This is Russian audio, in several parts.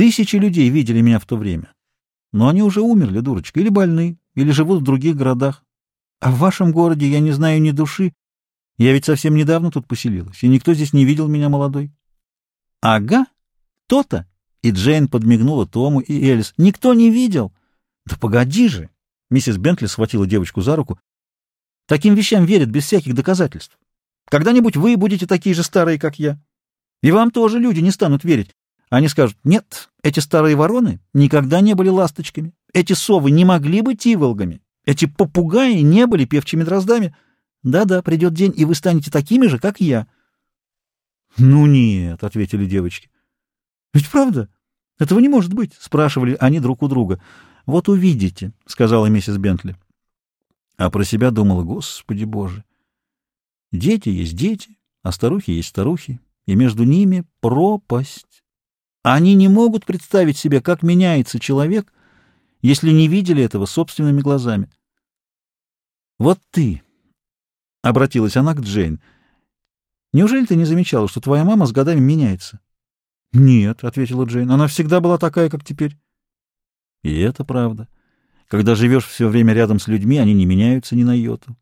Тысячи людей видели меня в то время. Но они уже умерли, дурочка, или больны, или живут в других городах. А в вашем городе я не знаю ни души. Я ведь совсем недавно тут поселилась, и никто здесь не видел меня молодой. — Ага, то-то. И Джейн подмигнула Тому и Элис. — Никто не видел. — Да погоди же. Миссис Бентли схватила девочку за руку. — Таким вещам верят без всяких доказательств. Когда-нибудь вы будете такие же старые, как я. И вам тоже люди не станут верить. Они скажут, нет, эти старые вороны никогда не были ласточками. Эти совы не могли быть иволгами. Эти попугаи не были певчими дроздами. Да-да, придет день, и вы станете такими же, как я. — Ну нет, — ответили девочки. — Ведь правда? Этого не может быть, — спрашивали они друг у друга. — Вот увидите, — сказала миссис Бентли. А про себя думала, господи боже. Дети есть дети, а старухи есть старухи, и между ними пропасть. Они не могут представить себе, как меняется человек, если не видели этого собственными глазами. «Вот ты», — обратилась она к Джейн, — «неужели ты не замечала, что твоя мама с годами меняется?» «Нет», — ответила Джейн, — «она всегда была такая, как теперь». И это правда. Когда живешь все время рядом с людьми, они не меняются ни на йоту.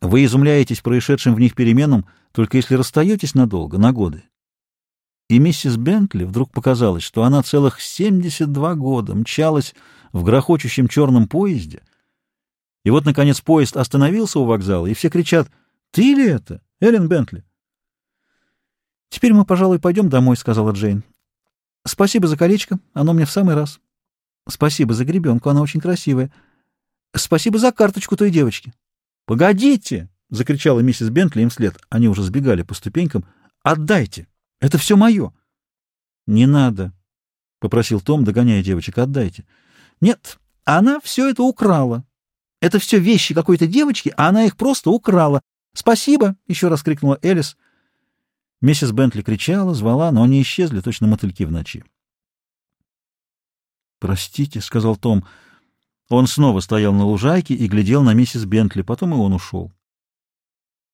Вы изумляетесь происшедшим в них переменам, только если расстаетесь надолго, на годы. И миссис Бентли вдруг показалось, что она целых 72 года мчалась в грохочущем черном поезде. И вот, наконец, поезд остановился у вокзала, и все кричат «Ты ли это, Эллен Бентли?» «Теперь мы, пожалуй, пойдем домой», — сказала Джейн. «Спасибо за колечко, оно мне в самый раз. Спасибо за гребенку, она очень красивая. Спасибо за карточку той девочки». «Погодите!» — закричала миссис Бентли им вслед. Они уже сбегали по ступенькам. «Отдайте! Это все мое!» «Не надо!» — попросил Том, догоняя девочек. «Отдайте!» «Нет, она все это украла. Это все вещи какой-то девочки, а она их просто украла. Спасибо!» — еще раз крикнула Элис. Миссис Бентли кричала, звала, но они исчезли, точно мотыльки в ночи. «Простите», — сказал Том, — он снова стоял на лужайке и глядел на миссис Бентли, потом и он ушел.